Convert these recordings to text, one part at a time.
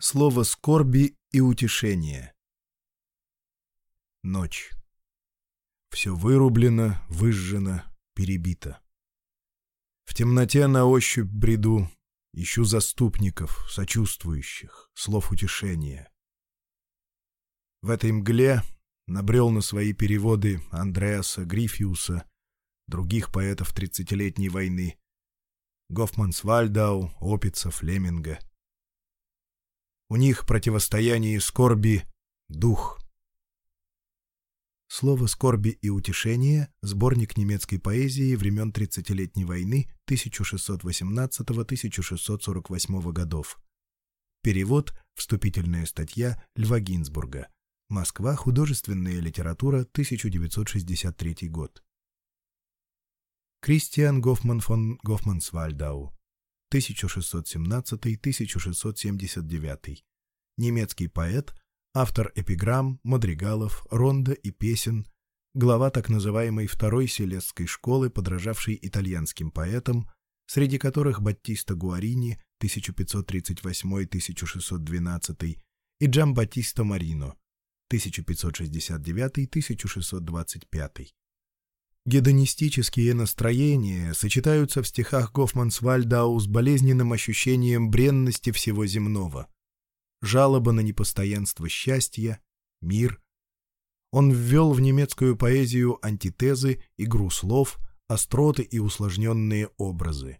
Слово скорби и утешения. Ночь. Все вырублено, выжжено, перебито. В темноте на ощупь бреду, ищу заступников, сочувствующих, слов утешения. В этой мгле набрел на свои переводы Андреаса Грифиуса, других поэтов Тридцатилетней войны, Гофмансвальдау, Свальдау, Опица, Флеминга — у них противостояние скорби — дух. Слово «скорби» и «утешение» — сборник немецкой поэзии времен Тридцатилетней войны 1618-1648 годов. Перевод «Вступительная статья» Льва Гинзбурга. Москва. Художественная литература. 1963 год. Кристиан Гофман фон Гофмансвальдау. 1617-1679, немецкий поэт, автор эпиграмм, мадригалов, ронда и песен, глава так называемой Второй Селесской школы, подражавшей итальянским поэтам, среди которых Баттиста Гуарини 1538-1612 и Джамбаттиста Марино 1569-1625. Гедонистические настроения сочетаются в стихах Гофмансвальдау с болезненным ощущением бренности всего земного. Жалоба на непостоянство счастья, мир. Он ввел в немецкую поэзию антитезы, игру слов, остроты и усложненные образы.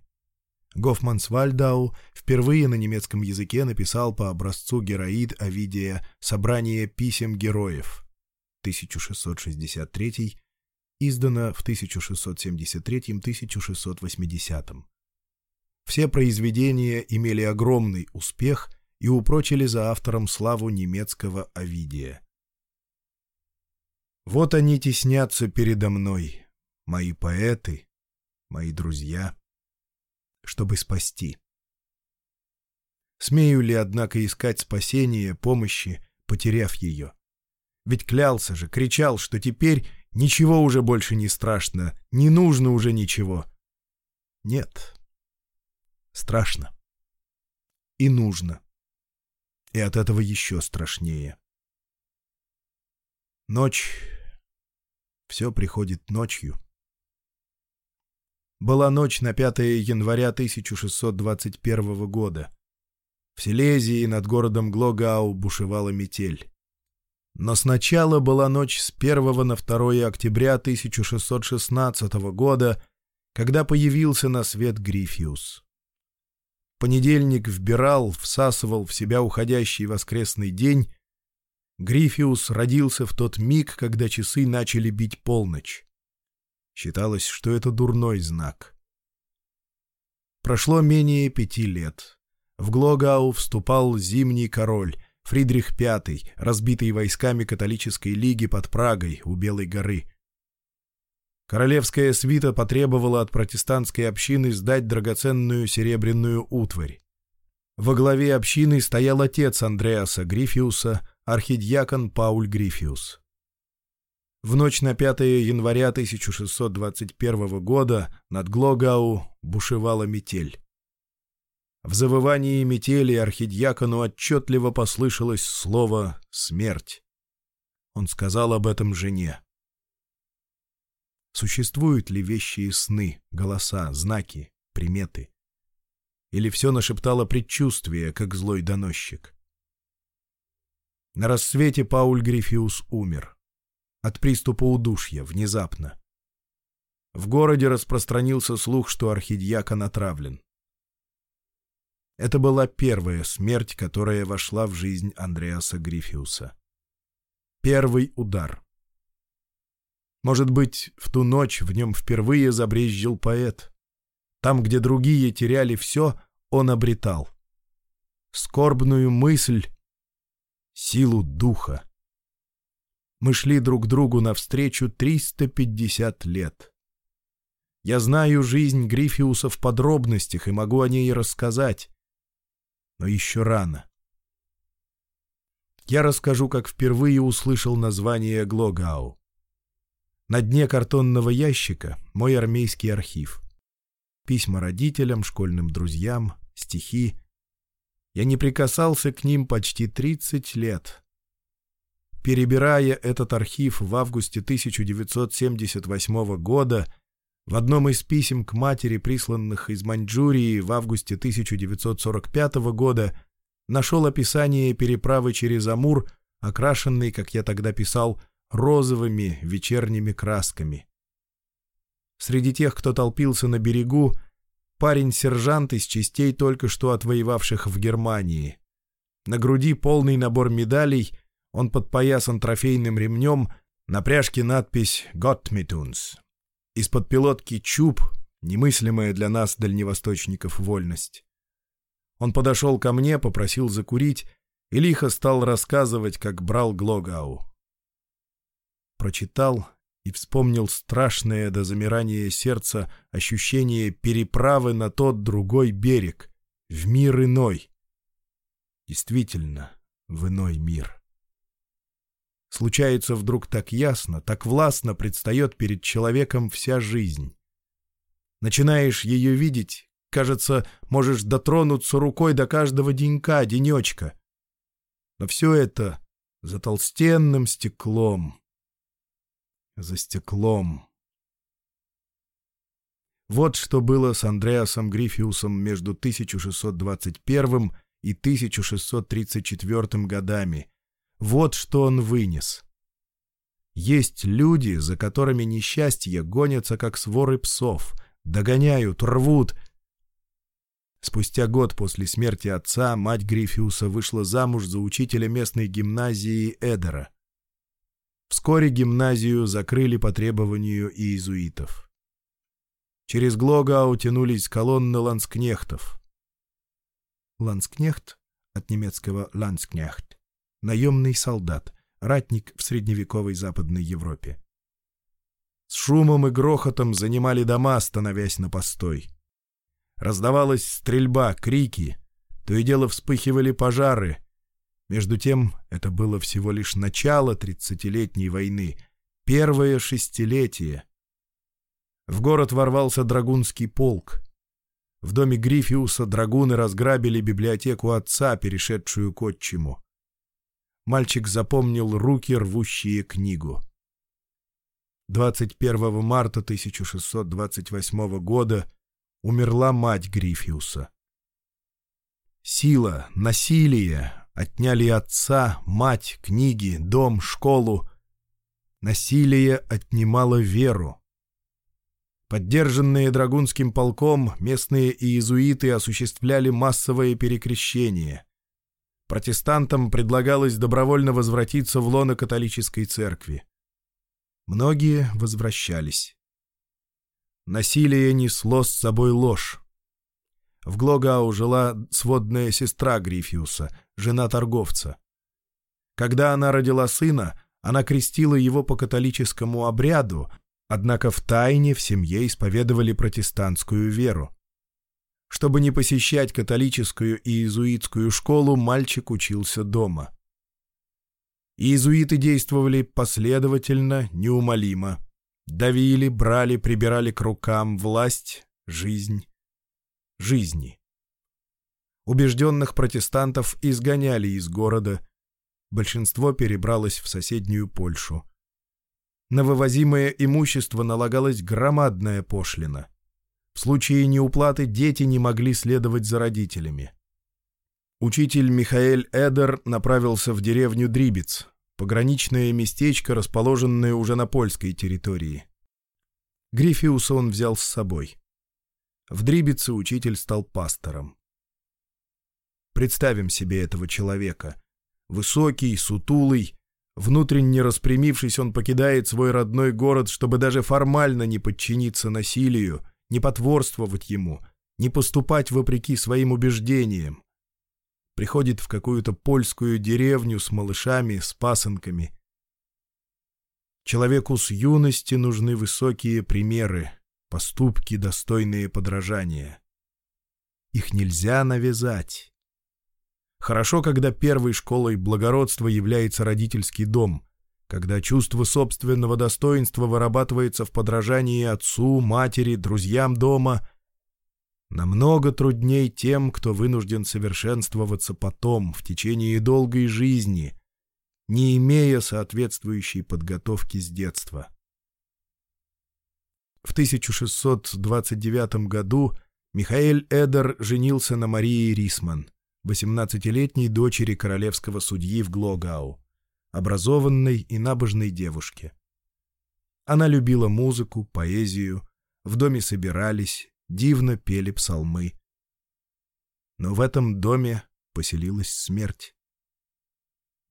Гофмансвальдау впервые на немецком языке написал по образцу героид Овидия «Собрание писем героев» 1663 издано в 1673-1680. Все произведения имели огромный успех и упрочили за автором славу немецкого Овидия. «Вот они теснятся передо мной, мои поэты, мои друзья, чтобы спасти». Смею ли, однако, искать спасения, помощи, потеряв ее? Ведь клялся же, кричал, что теперь Ничего уже больше не страшно, не нужно уже ничего. Нет. Страшно. И нужно. И от этого еще страшнее. Ночь. Все приходит ночью. Была ночь на 5 января 1621 года. В Силезии над городом Глогау бушевала метель. Но сначала была ночь с 1 на 2 октября 1616 года, когда появился на свет Грифиус. Понедельник вбирал, всасывал в себя уходящий воскресный день. Грифиус родился в тот миг, когда часы начали бить полночь. Считалось, что это дурной знак. Прошло менее пяти лет. В Глогау вступал зимний король — Фридрих V, разбитый войсками католической лиги под Прагой у Белой горы. Королевская свита потребовала от протестантской общины сдать драгоценную серебряную утварь. Во главе общины стоял отец Андреаса Грифиуса, архидьякон Пауль Грифиус. В ночь на 5 января 1621 года над Глогау бушевала метель. В завывании метели архидьякону отчетливо послышалось слово «смерть». Он сказал об этом жене. Существуют ли вещи и сны, голоса, знаки, приметы? Или все нашептало предчувствие, как злой доносчик? На рассвете Пауль Грифиус умер. От приступа удушья, внезапно. В городе распространился слух, что архидьякон отравлен. Это была первая смерть, которая вошла в жизнь Андреаса Гриффиуса. Первый удар. Может быть, в ту ночь в нем впервые забрезжил поэт. Там, где другие теряли все, он обретал. Скорбную мысль, силу духа. Мы шли друг другу навстречу 350 лет. Я знаю жизнь Гриффиуса в подробностях и могу о ней рассказать но еще рано. Я расскажу, как впервые услышал название Глогау. На дне картонного ящика мой армейский архив. Письма родителям, школьным друзьям, стихи. Я не прикасался к ним почти 30 лет. Перебирая этот архив в августе 1978 года, в одном из писем к матери, присланных из Маньчжурии в августе 1945 года, нашел описание переправы через Амур, окрашенной, как я тогда писал, розовыми вечерними красками. Среди тех, кто толпился на берегу, парень-сержант из частей, только что отвоевавших в Германии. На груди полный набор медалей, он подпоясан трофейным ремнем, на пряжке надпись «Gottmituns». Из-под пилотки чуб, немыслимая для нас, дальневосточников, вольность. Он подошел ко мне, попросил закурить, и лихо стал рассказывать, как брал Глогау. Прочитал и вспомнил страшное до замирания сердца ощущение переправы на тот другой берег, в мир иной. Действительно, в иной мир случается вдруг так ясно, так властно предстает перед человеком вся жизнь. Начинаешь ее видеть, кажется, можешь дотронуться рукой до каждого денька, денечка. Но все это за толстенным стеклом. За стеклом. Вот что было с Андреасом Грифиусом между 1621 и 1634 годами — вот что он вынес. Есть люди, за которыми несчастье гонятся, как своры псов, догоняют, рвут. Спустя год после смерти отца мать Грифиуса вышла замуж за учителя местной гимназии Эдера. Вскоре гимназию закрыли по требованию иезуитов. Через Глогау тянулись колонны ланскнехтов. Ланскнехт от немецкого «ланскнехт» наемный солдат, ратник в средневековой Западной Европе. С шумом и грохотом занимали дома, становясь на постой. Раздавалась стрельба, крики, то и дело вспыхивали пожары. Между тем, это было всего лишь начало тридцатилетней войны, первое шестилетие. В город ворвался драгунский полк. В доме Грифиуса драгуны разграбили библиотеку отца, перешедшую к отчиму. Мальчик запомнил руки, рвущие книгу. 21 марта 1628 года умерла мать Грифиуса. Сила, насилие отняли отца, мать, книги, дом, школу. Насилие отнимало веру. Поддержанные Драгунским полком, местные иезуиты осуществляли массовое перекрещение протестантам предлагалось добровольно возвратиться в лоно католической церкви. Многие возвращались. Насилие несло с собой ложь. В Глогау жила сводная сестра Грифиуса, жена торговца. Когда она родила сына, она крестила его по католическому обряду, однако в тайне в семье исповедовали протестантскую веру. Чтобы не посещать католическую и иезуитскую школу, мальчик учился дома. Иезуиты действовали последовательно, неумолимо. Давили, брали, прибирали к рукам власть, жизнь, жизни. Убежденных протестантов изгоняли из города. Большинство перебралось в соседнюю Польшу. На вывозимое имущество налагалась громадная пошлина — в случае неуплаты дети не могли следовать за родителями. Учитель Михаэль Эдер направился в деревню Дрибец, пограничное местечко, расположенное уже на польской территории. Грифиуса он взял с собой. В Дрибице учитель стал пастором. Представим себе этого человека. Высокий, сутулый, внутренне распрямившись, он покидает свой родной город, чтобы даже формально не подчиниться насилию — не потворствовать ему, не поступать вопреки своим убеждениям. Приходит в какую-то польскую деревню с малышами, с пасынками. Человеку с юности нужны высокие примеры, поступки, достойные подражания. Их нельзя навязать. Хорошо, когда первой школой благородства является родительский дом — когда чувство собственного достоинства вырабатывается в подражании отцу, матери, друзьям дома, намного трудней тем, кто вынужден совершенствоваться потом, в течение долгой жизни, не имея соответствующей подготовки с детства. В 1629 году Михаэль Эдер женился на Марии Рисман, 18-летней дочери королевского судьи в Глогау образованной и набожной девушке. Она любила музыку, поэзию, в доме собирались, дивно пели псалмы. Но в этом доме поселилась смерть.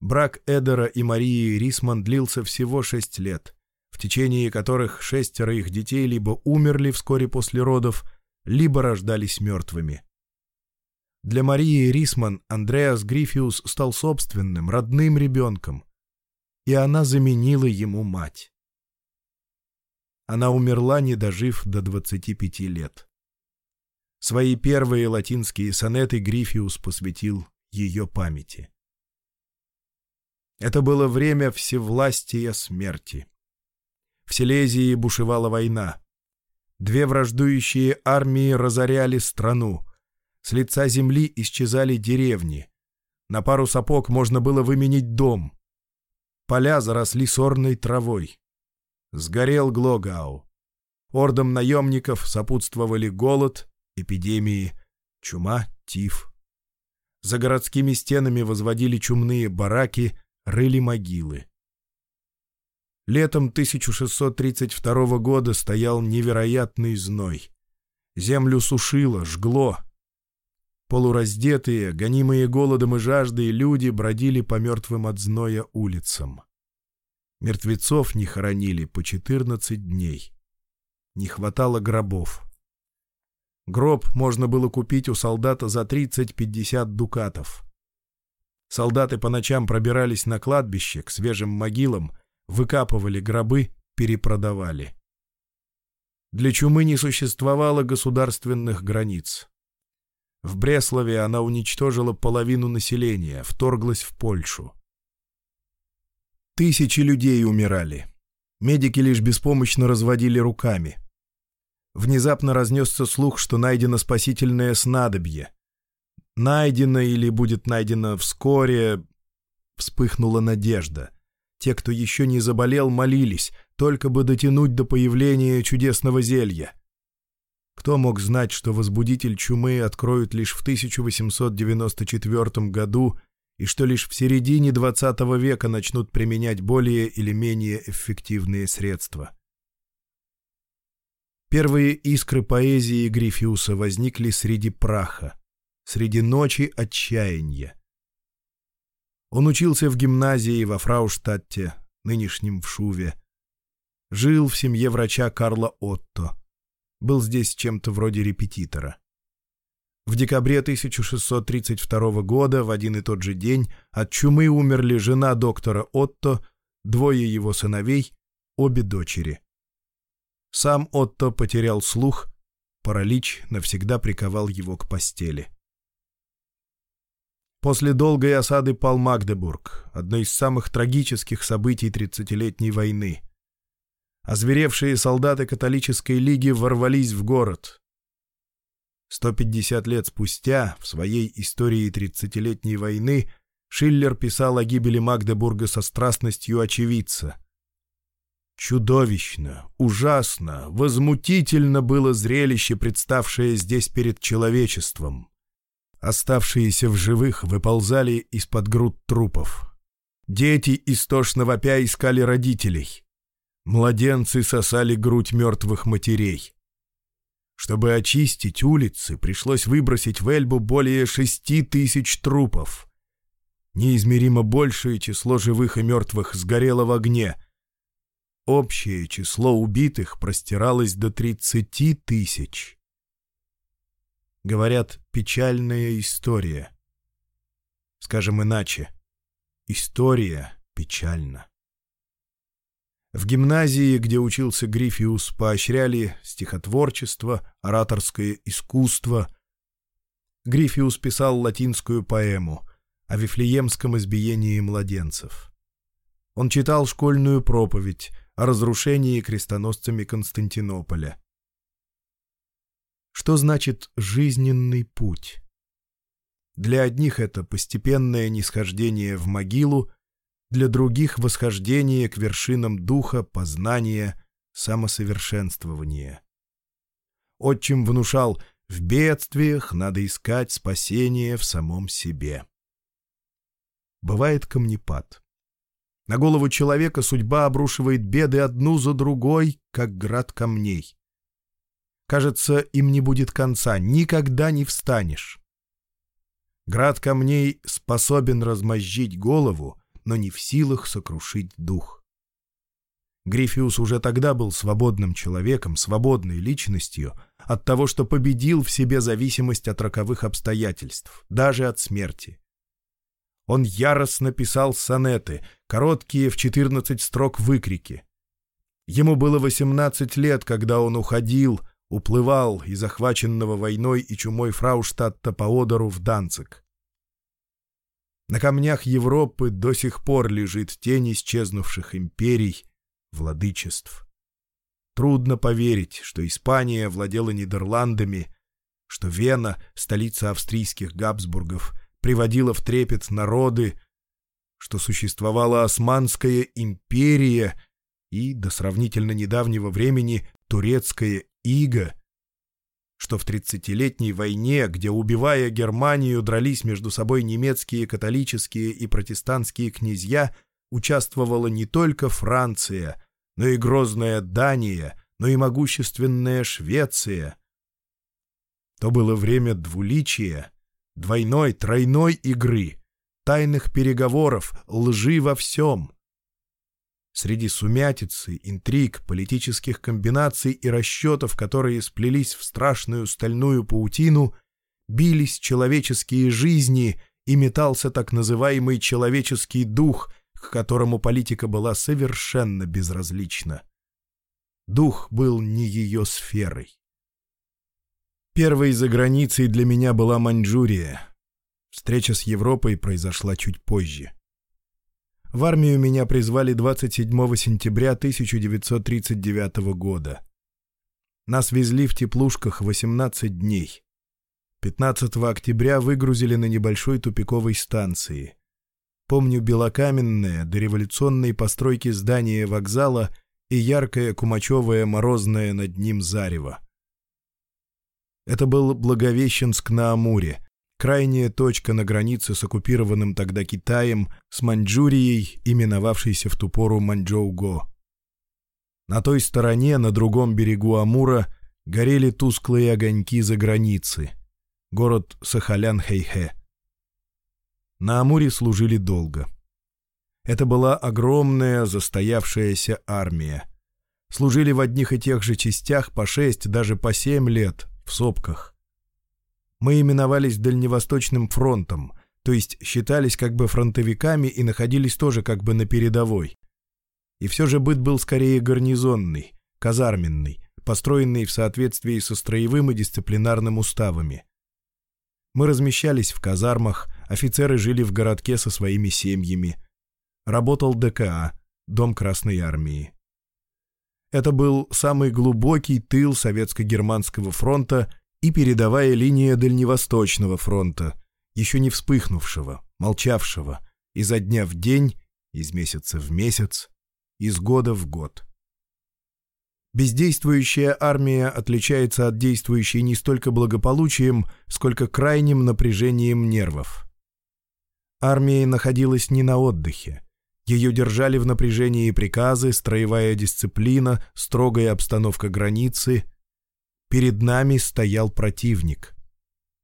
Брак Эдера и Марии Рисман длился всего шесть лет, в течение которых шестеро их детей либо умерли вскоре после родов, либо рождались мертвыми. Для Марии Рисман Андреас Грифиус стал собственным, родным ребенком и она заменила ему мать. Она умерла, не дожив до 25 лет. Свои первые латинские сонеты Грифиус посвятил ее памяти. Это было время всевластия смерти. В Силезии бушевала война. Две враждующие армии разоряли страну. С лица земли исчезали деревни. На пару сапог можно было выменить дом — Поля заросли сорной травой. Сгорел Глогау. Ордом наемников сопутствовали голод, эпидемии, чума, тиф. За городскими стенами возводили чумные бараки, рыли могилы. Летом 1632 года стоял невероятный зной. Землю сушило, жгло — Полураздетые, гонимые голодом и жаждой люди бродили по мертвым от зноя улицам. Мертвецов не хоронили по 14 дней. Не хватало гробов. Гроб можно было купить у солдата за 30-50 дукатов. Солдаты по ночам пробирались на кладбище к свежим могилам, выкапывали гробы, перепродавали. Для чумы не существовало государственных границ. В Бреславе она уничтожила половину населения, вторглась в Польшу. Тысячи людей умирали. Медики лишь беспомощно разводили руками. Внезапно разнесся слух, что найдено спасительное снадобье. Найдено или будет найдено вскоре... Вспыхнула надежда. Те, кто еще не заболел, молились, только бы дотянуть до появления чудесного зелья. Кто мог знать, что возбудитель чумы откроют лишь в 1894 году и что лишь в середине XX века начнут применять более или менее эффективные средства? Первые искры поэзии Грифиуса возникли среди праха среди ночи отчаяния. Он учился в гимназии во Фрауштадте, нынешнем в Шуве. Жил в семье врача Карла Отто. был здесь чем-то вроде репетитора. В декабре 1632 года в один и тот же день от чумы умерли жена доктора Отто, двое его сыновей, обе дочери. Сам Отто потерял слух, паралич навсегда приковал его к постели. После долгой осады пал Магдебург, одно из самых трагических событий Тридцатилетней войны озверевшие солдаты католической лиги ворвались в город. 150 лет спустя, в своей истории тридцатилетней войны, Шиллер писал о гибели Магдебурга со страстностью очевидца. Чудовищно, ужасно, возмутительно было зрелище, представшее здесь перед человечеством. Оставшиеся в живых выползали из-под груд трупов. Дети, истошно вопя, искали родителей — Младенцы сосали грудь мертвых матерей. Чтобы очистить улицы, пришлось выбросить в Эльбу более шести тысяч трупов. Неизмеримо большее число живых и мертвых сгорело в огне. Общее число убитых простиралось до тридцати тысяч. Говорят, печальная история. Скажем иначе, история печальна. В гимназии, где учился Грифиус, поощряли стихотворчество, ораторское искусство. Грифиус писал латинскую поэму о Вифлеемском избиении младенцев. Он читал школьную проповедь о разрушении крестоносцами Константинополя. Что значит «жизненный путь»? Для одних это постепенное нисхождение в могилу, для других восхождение к вершинам духа, познания, самосовершенствования. Отчим внушал «в бедствиях надо искать спасение в самом себе». Бывает камнепад. На голову человека судьба обрушивает беды одну за другой, как град камней. Кажется, им не будет конца, никогда не встанешь. Град камней способен размозжить голову, но не в силах сокрушить дух. Грифиус уже тогда был свободным человеком, свободной личностью от того, что победил в себе зависимость от роковых обстоятельств, даже от смерти. Он яростно писал сонеты, короткие в 14 строк выкрики. Ему было 18 лет, когда он уходил, уплывал из захваченного войной и чумой Фрауштадта по Одеру в Данцик. На камнях Европы до сих пор лежит тень исчезнувших империй, владычеств. Трудно поверить, что Испания владела Нидерландами, что Вена, столица австрийских Габсбургов, приводила в трепет народы, что существовала Османская империя и, до сравнительно недавнего времени, турецкая ига, что в 30-летней войне, где, убивая Германию, дрались между собой немецкие католические и протестантские князья, участвовала не только Франция, но и грозная Дания, но и могущественная Швеция. То было время двуличия, двойной, тройной игры, тайных переговоров, лжи во всем — среди сумятицы, интриг, политических комбинаций и расчетов, которые сплелись в страшную стальную паутину, бились человеческие жизни и метался так называемый человеческий дух, к которому политика была совершенно безразлична. Дух был не ее сферой. Первой за границей для меня была Маньчжурия. Встреча с Европой произошла чуть позже. В армию меня призвали 27 сентября 1939 года. Нас везли в теплушках 18 дней. 15 октября выгрузили на небольшой тупиковой станции. Помню белокаменное, дореволюционные постройки здания вокзала и яркое кумачевое морозное над ним зарево. Это был Благовещенск на Амуре, крайняя точка на границе с оккупированным тогда Китаем, с Маньчжурией, именовавшейся в ту пору Маньчжоуго. На той стороне, на другом берегу Амура, горели тусклые огоньки за границы. Город Сахалян-Хэйхэ. На Амуре служили долго. Это была огромная застоявшаяся армия. Служили в одних и тех же частях по шесть, даже по семь лет, в сопках. Мы именовались Дальневосточным фронтом, то есть считались как бы фронтовиками и находились тоже как бы на передовой. И все же быт был скорее гарнизонный, казарменный, построенный в соответствии со строевым и дисциплинарным уставами. Мы размещались в казармах, офицеры жили в городке со своими семьями. Работал ДКА, Дом Красной Армии. Это был самый глубокий тыл Советско-Германского фронта и передовая линия Дальневосточного фронта, еще не вспыхнувшего, молчавшего, изо дня в день, из месяца в месяц, из года в год. Бездействующая армия отличается от действующей не столько благополучием, сколько крайним напряжением нервов. Армия находилась не на отдыхе. Ее держали в напряжении приказы, строевая дисциплина, строгая обстановка границы – Перед нами стоял противник,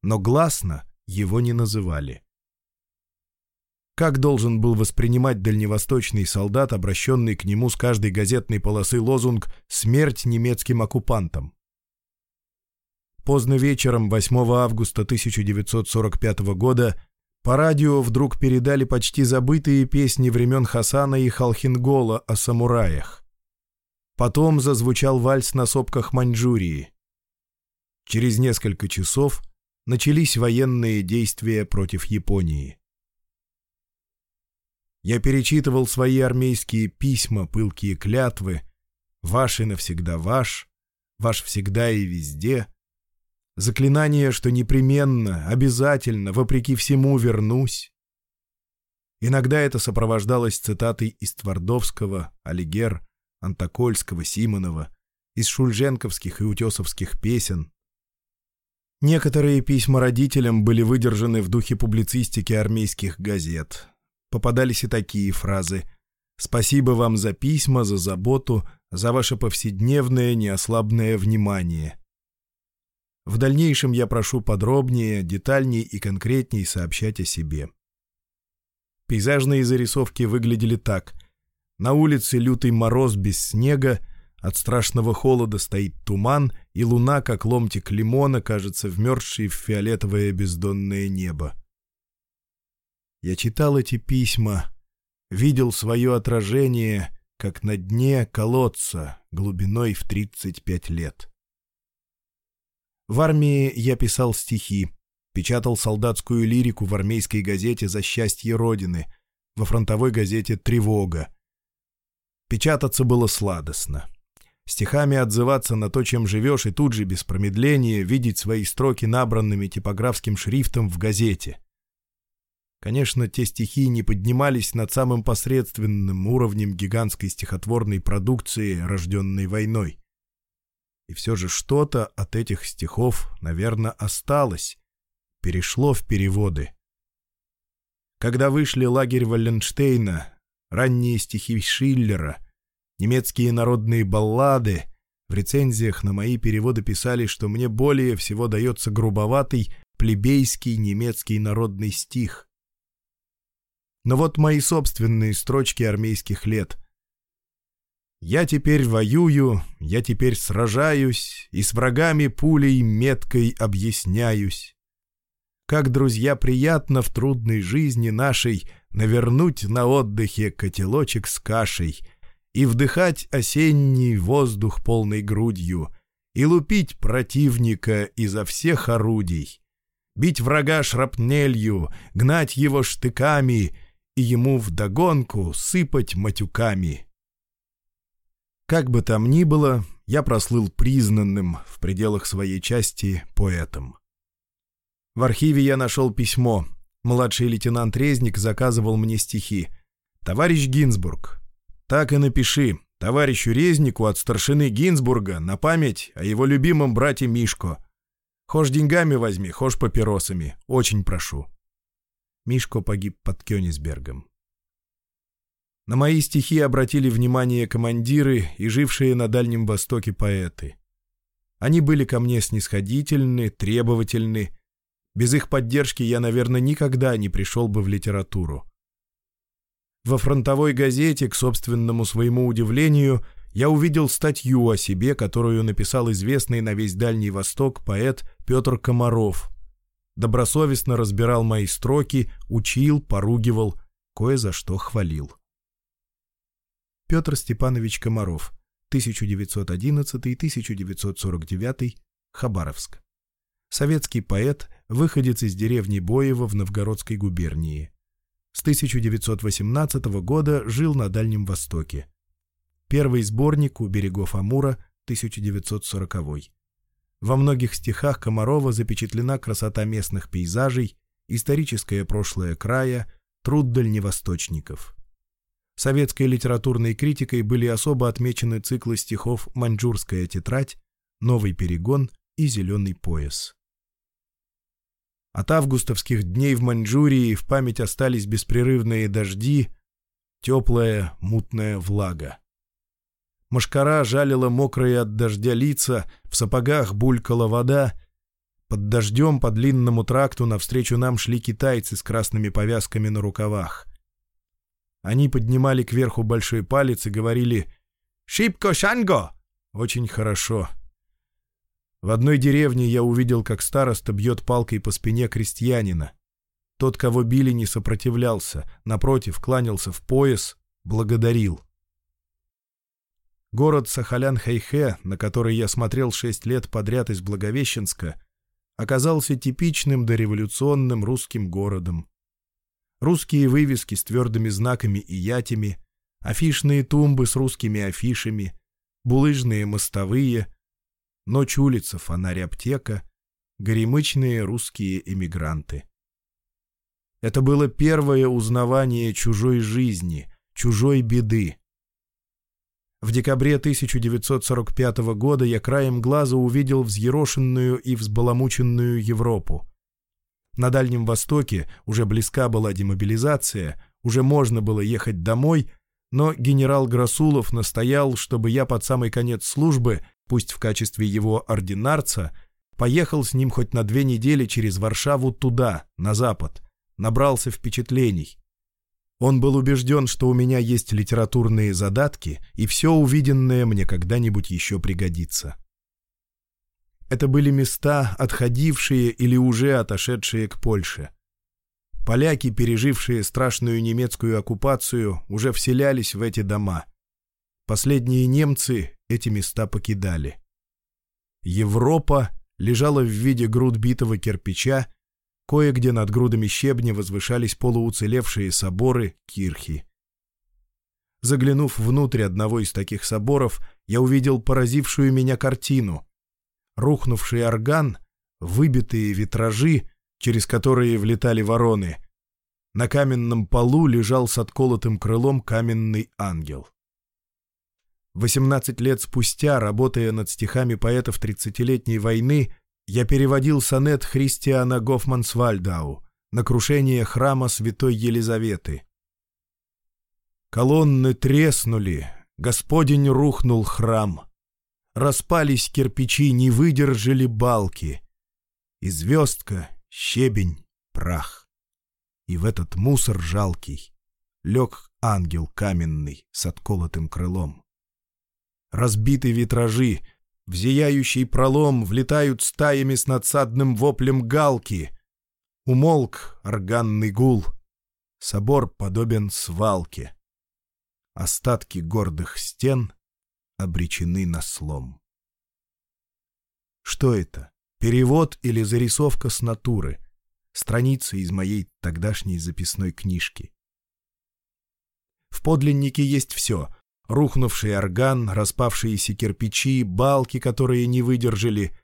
но гласно его не называли. Как должен был воспринимать дальневосточный солдат, обращенный к нему с каждой газетной полосы лозунг «Смерть немецким оккупантам»? Поздно вечером 8 августа 1945 года по радио вдруг передали почти забытые песни времен Хасана и Халхингола о самураях. Потом зазвучал вальс на сопках Маньчжурии. Через несколько часов начались военные действия против Японии. Я перечитывал свои армейские письма, пылкие клятвы «Ваш и навсегда ваш», «Ваш всегда и везде», заклинание, что непременно, обязательно, вопреки всему вернусь. Иногда это сопровождалось цитатой из Твардовского, Алигер, Антокольского, Симонова, из шульженковских и утесовских песен, Некоторые письма родителям были выдержаны в духе публицистики армейских газет. Попадались и такие фразы «Спасибо вам за письма, за заботу, за ваше повседневное неослабное внимание». В дальнейшем я прошу подробнее, детальней и конкретней сообщать о себе. Пейзажные зарисовки выглядели так. На улице лютый мороз без снега, от страшного холода стоит туман — и луна, как ломтик лимона, кажется вмерзшей в фиолетовое бездонное небо. Я читал эти письма, видел свое отражение, как на дне колодца глубиной в 35 лет. В армии я писал стихи, печатал солдатскую лирику в армейской газете «За счастье Родины», во фронтовой газете «Тревога». Печататься было сладостно стихами отзываться на то, чем живешь, и тут же, без промедления, видеть свои строки набранными типографским шрифтом в газете. Конечно, те стихи не поднимались над самым посредственным уровнем гигантской стихотворной продукции, рожденной войной. И все же что-то от этих стихов, наверное, осталось, перешло в переводы. Когда вышли лагерь Валенштейна, ранние стихи Шиллера — немецкие народные баллады. В рецензиях на мои переводы писали, что мне более всего дается грубоватый, плебейский немецкий народный стих. Но вот мои собственные строчки армейских лет. «Я теперь воюю, я теперь сражаюсь, и с врагами пулей меткой объясняюсь. Как, друзья, приятно в трудной жизни нашей навернуть на отдыхе котелочек с кашей — и вдыхать осенний воздух полной грудью, и лупить противника изо всех орудий, бить врага шрапнелью, гнать его штыками и ему вдогонку сыпать матюками. Как бы там ни было, я прослыл признанным в пределах своей части поэтом. В архиве я нашел письмо. Младший лейтенант Резник заказывал мне стихи. «Товарищ Гинзбург, так и напиши товарищу Резнику от старшины Гинзбурга на память о его любимом брате Мишко. Хошь деньгами возьми, хошь папиросами. Очень прошу. Мишко погиб под Кёнигсбергом. На мои стихи обратили внимание командиры и жившие на Дальнем Востоке поэты. Они были ко мне снисходительны, требовательны. Без их поддержки я, наверное, никогда не пришел бы в литературу. Во фронтовой газете, к собственному своему удивлению, я увидел статью о себе, которую написал известный на весь Дальний Восток поэт Петр Комаров. Добросовестно разбирал мои строки, учил, поругивал, кое за что хвалил. Петр Степанович Комаров, 1911-1949, Хабаровск. Советский поэт, выходец из деревни Боево в Новгородской губернии. с 1918 года жил на Дальнем Востоке. Первый сборник «У берегов Амура» 1940 -й. Во многих стихах Комарова запечатлена красота местных пейзажей, историческое прошлое края, труд дальневосточников. Советской литературной критикой были особо отмечены циклы стихов «Маньчжурская тетрадь», «Новый перегон» и «Зеленый пояс». От августовских дней в Маньчжурии в память остались беспрерывные дожди, теплая мутная влага. Машкара жалила мокрые от дождя лица, в сапогах булькала вода. Под дождем по длинному тракту навстречу нам шли китайцы с красными повязками на рукавах. Они поднимали кверху большой палец и говорили «Шипко Шанго!» «Очень хорошо», в одной деревне я увидел, как староста бьет палкой по спине крестьянина. Тот, кого били, не сопротивлялся, напротив, кланялся в пояс, благодарил. Город Сахалян-Хайхе, на который я смотрел шесть лет подряд из Благовещенска, оказался типичным дореволюционным русским городом. Русские вывески с твердыми знаками и ятями, афишные тумбы с русскими афишами, булыжные мостовые — Ночь улица, фонарь аптека, горемычные русские эмигранты. Это было первое узнавание чужой жизни, чужой беды. В декабре 1945 года я краем глаза увидел взъерошенную и взбаламученную Европу. На Дальнем Востоке уже близка была демобилизация, уже можно было ехать домой, но генерал Грасулов настоял, чтобы я под самый конец службы – пусть в качестве его ординарца, поехал с ним хоть на две недели через Варшаву туда, на запад, набрался впечатлений. Он был убежден, что у меня есть литературные задатки, и все увиденное мне когда-нибудь еще пригодится. Это были места, отходившие или уже отошедшие к Польше. Поляки, пережившие страшную немецкую оккупацию, уже вселялись в эти дома. Последние немцы эти места покидали. Европа лежала в виде груд битого кирпича, кое-где над грудами щебня возвышались полууцелевшие соборы кирхи. Заглянув внутрь одного из таких соборов, я увидел поразившую меня картину. Рухнувший орган, выбитые витражи, через которые влетали вороны. На каменном полу лежал с отколотым крылом каменный ангел. 18 лет спустя, работая над стихами поэтов 30-летней войны, я переводил сонет Христиана Гофмансвальдау на крушение храма Святой Елизаветы. Колонны треснули, Господень рухнул храм. Распались кирпичи, не выдержали балки. И звездка, щебень, прах. И в этот мусор жалкий лег ангел каменный с отколотым крылом разбиты витражи, в зияющий пролом влетают стаями с надсадным воплем галки. Умолк органный гул. Собор подобен свалке. Остатки гордых стен обречены на слом. Что это? Перевод или зарисовка с натуры? Страница из моей тогдашней записной книжки. В подлиннике есть все рухнувший орган, распавшиеся кирпичи, балки, которые не выдержали,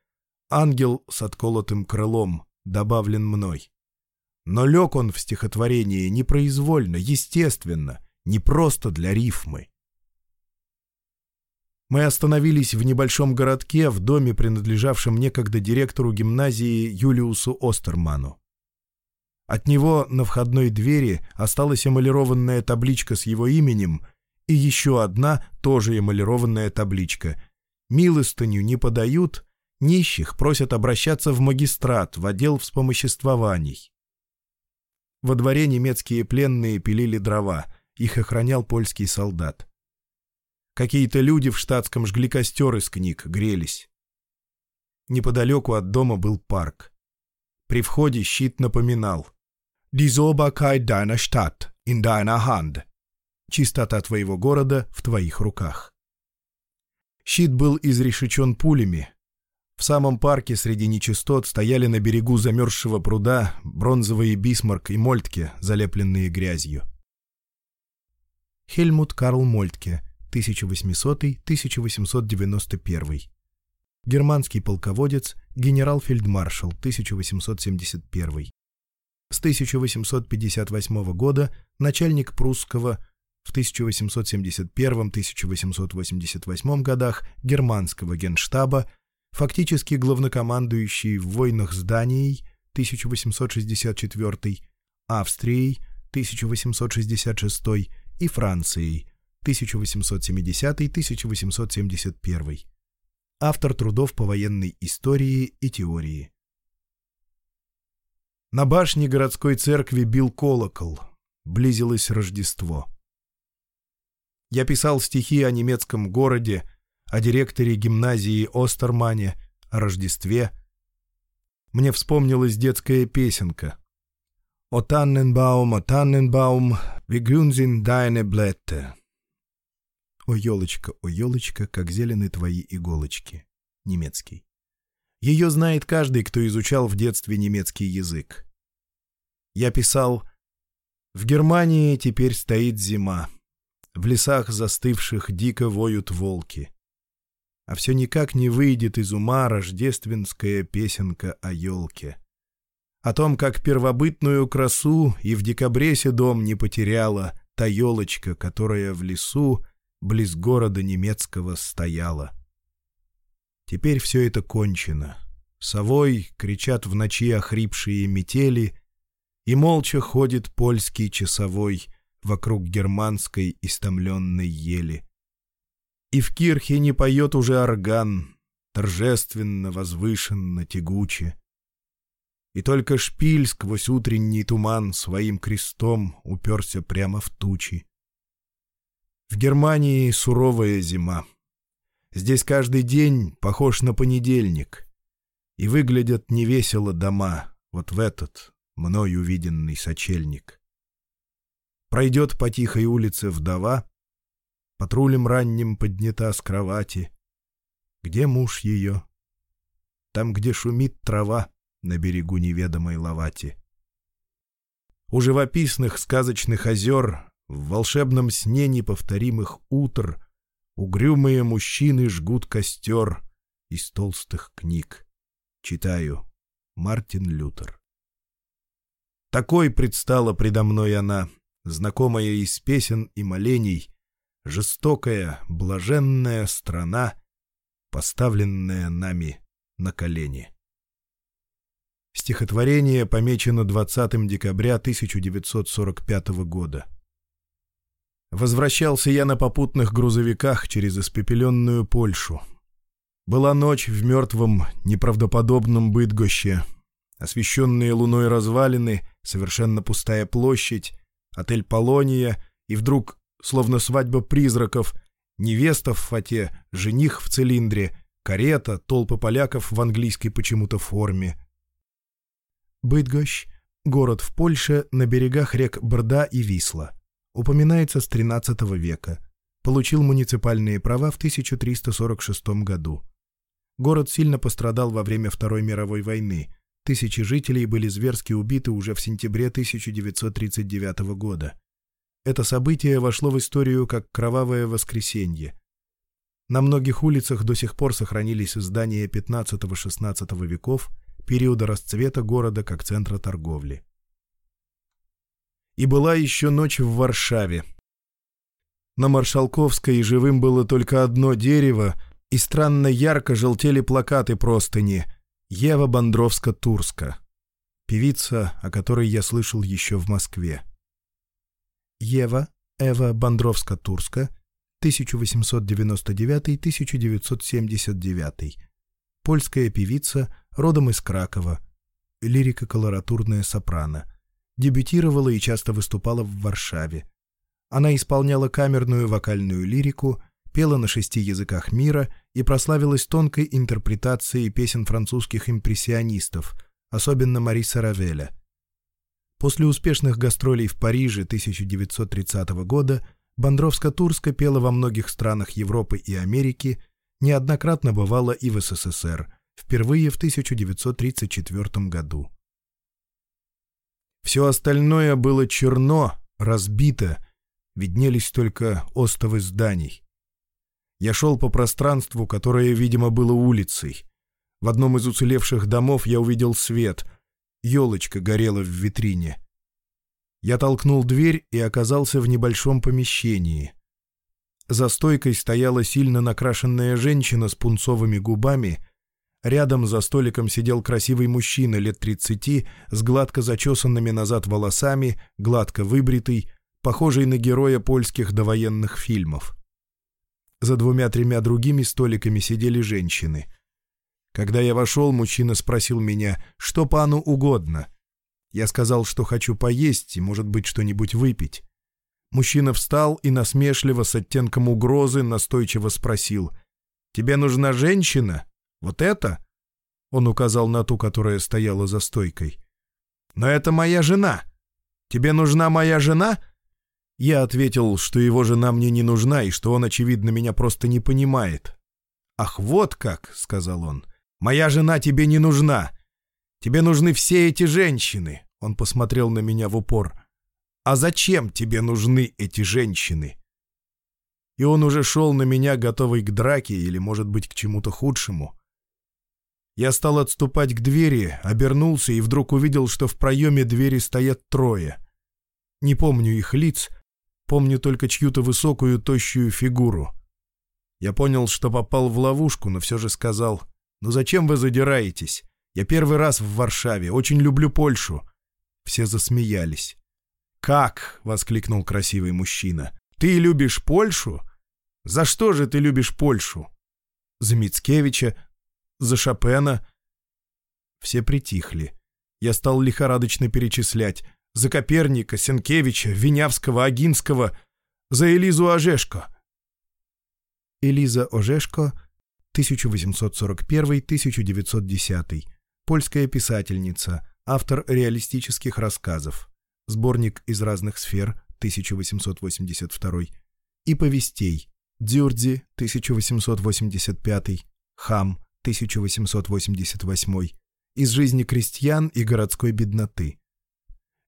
ангел с отколотым крылом, добавлен мной. Но лег он в стихотворении непроизвольно, естественно, не просто для рифмы. Мы остановились в небольшом городке, в доме, принадлежавшем некогда директору гимназии Юлиусу Остерману. От него на входной двери осталась эмалированная табличка с его именем, и еще одна, тоже эмалированная табличка. «Милостыню не подают», нищих просят обращаться в магистрат, в отдел вспомоществований. Во дворе немецкие пленные пилили дрова, их охранял польский солдат. Какие-то люди в штатском жгли костер из книг, грелись. Неподалеку от дома был парк. При входе щит напоминал «Die Soberkeit deiner Stadt in deiner Hand» Чистота твоего города в твоих руках. Щит был изрешечен пулями. В самом парке среди нечистот стояли на берегу замерзшего пруда бронзовые бисмарк и мольтки, залепленные грязью. Хельмут Карл Мольтке, 1800-1891. Германский полководец, генерал-фельдмаршал, 1871. С 1858 года начальник прусского в 1871 1888 годах германского генштаба, фактически главнокомандующий в войнах с Данией 1864, Австрией 1866 и Францией 1870-1871. Автор трудов по военной истории и теории. На башне городской церкви бил колокол. Близилось Рождество. Я писал стихи о немецком городе, о директоре гимназии Остермане, о Рождестве. Мне вспомнилась детская песенка. «О Танненбаум, о Танненбаум, вигрюнзин дайне блетте». «О елочка, о елочка, как зелены твои иголочки» немецкий. Ее знает каждый, кто изучал в детстве немецкий язык. Я писал «В Германии теперь стоит зима. В лесах застывших дико воют волки. А все никак не выйдет из ума рождественская песенка о елке. О том, как первобытную красу и в декабре седом не потеряла та елочка, которая в лесу близ города немецкого стояла. Теперь все это кончено. Совой кричат в ночи охрипшие метели, и молча ходит польский часовой — вокруг германской истомленной ели. И в кирхе не поет уже орган, торжественно, возвышенно, тягуче. И только шпиль сквозь утренний туман своим крестом уперся прямо в тучи. В Германии суровая зима. Здесь каждый день похож на понедельник. И выглядят невесело дома, вот в этот, мною увиденный сочельник. Пройдет по тихой улице вдова, Патрулем ранним поднята с кровати. Где муж ее? Там, где шумит трава На берегу неведомой ловати. У живописных сказочных озер, В волшебном сне неповторимых утр Угрюмые мужчины жгут костер Из толстых книг. Читаю. Мартин Лютер. Такой предстала предо мной она — знакомая из песен и молений, жестокая, блаженная страна, поставленная нами на колени. Стихотворение помечено 20 декабря 1945 года. Возвращался я на попутных грузовиках через испепеленную Польшу. Была ночь в мертвом, неправдоподобном бытгоще, Освещенные луной развалины, совершенно пустая площадь, отель «Полония», и вдруг, словно свадьба призраков, невеста в фате, жених в цилиндре, карета, толпы поляков в английской почему-то форме. Бытгощ — город в Польше на берегах рек Брда и Висла. Упоминается с XIII века. Получил муниципальные права в 1346 году. Город сильно пострадал во время Второй мировой войны — Тысячи жителей были зверски убиты уже в сентябре 1939 года. Это событие вошло в историю как «Кровавое воскресенье». На многих улицах до сих пор сохранились здания 15-16 веков, периода расцвета города как центра торговли. И была еще ночь в Варшаве. На Маршалковской живым было только одно дерево, и странно ярко желтели плакаты простыни — Ева Бондровска-Турска, певица, о которой я слышал еще в Москве. Ева, Эва Бондровска-Турска, 1899-1979. Польская певица, родом из Кракова. Лирико-колоратурная сопрано. Дебютировала и часто выступала в Варшаве. Она исполняла камерную вокальную лирику, пела на шести языках мира и прославилась тонкой интерпретацией песен французских импрессионистов, особенно Мариса Равеля. После успешных гастролей в Париже 1930 года Бондровска-Турска пела во многих странах Европы и Америки, неоднократно бывала и в СССР, впервые в 1934 году. Все остальное было черно, разбито, виднелись только остовы зданий. Я шел по пространству, которое, видимо, было улицей. В одном из уцелевших домов я увидел свет. Елочка горела в витрине. Я толкнул дверь и оказался в небольшом помещении. За стойкой стояла сильно накрашенная женщина с пунцовыми губами. Рядом за столиком сидел красивый мужчина лет 30 с гладко зачесанными назад волосами, гладко выбритый, похожий на героя польских довоенных фильмов. За двумя-тремя другими столиками сидели женщины. Когда я вошел, мужчина спросил меня, что пану угодно. Я сказал, что хочу поесть и, может быть, что-нибудь выпить. Мужчина встал и насмешливо с оттенком угрозы настойчиво спросил. «Тебе нужна женщина? Вот это?» Он указал на ту, которая стояла за стойкой. «Но это моя жена! Тебе нужна моя жена?» Я ответил, что его жена мне не нужна и что он, очевидно, меня просто не понимает. «Ах, вот как!» — сказал он. «Моя жена тебе не нужна! Тебе нужны все эти женщины!» Он посмотрел на меня в упор. «А зачем тебе нужны эти женщины?» И он уже шел на меня, готовый к драке или, может быть, к чему-то худшему. Я стал отступать к двери, обернулся и вдруг увидел, что в проеме двери стоят трое. Не помню их лиц — помню только чью-то высокую тощую фигуру. Я понял, что попал в ловушку, но все же сказал, «Ну зачем вы задираетесь? Я первый раз в Варшаве, очень люблю Польшу». Все засмеялись. «Как?» — воскликнул красивый мужчина. «Ты любишь Польшу? За что же ты любишь Польшу?» «За Мицкевича, за Шопена». Все притихли. Я стал лихорадочно перечислять — за Коперника, Сенкевича, Винявского, Агинского, за Элизу Ожешко. Элиза Ожешко, 1841-1910, польская писательница, автор реалистических рассказов, сборник из разных сфер, 1882, и повестей «Дюрди», 1885, «Хам», 1888, «Из жизни крестьян и городской бедноты»,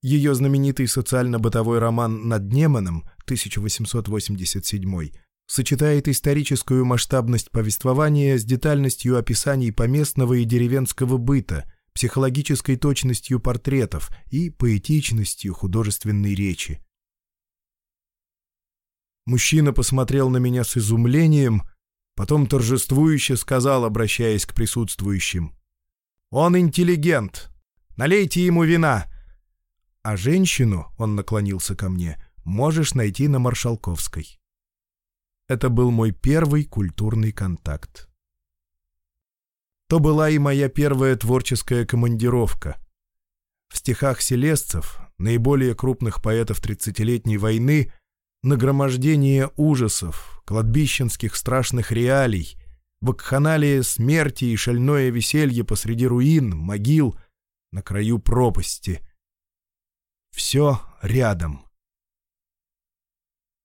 ее знаменитый социально-бытовой роман «Над демоном» 1887 сочетает историческую масштабность повествования с детальностью описаний поместного и деревенского быта, психологической точностью портретов и поэтичностью художественной речи. Мужчина посмотрел на меня с изумлением, потом торжествующе сказал, обращаясь к присутствующим. «Он интеллигент. Налейте ему вина. А женщину, он наклонился ко мне, можешь найти на Маршалковской. Это был мой первый культурный контакт. То была и моя первая творческая командировка. В стихах селестцев, наиболее крупных поэтов тридцатилетней войны, нагромождение ужасов, кладбищенских страшных реалий, вакханалия смерти и шальное веселье посреди руин, могил, на краю пропасти — все рядом.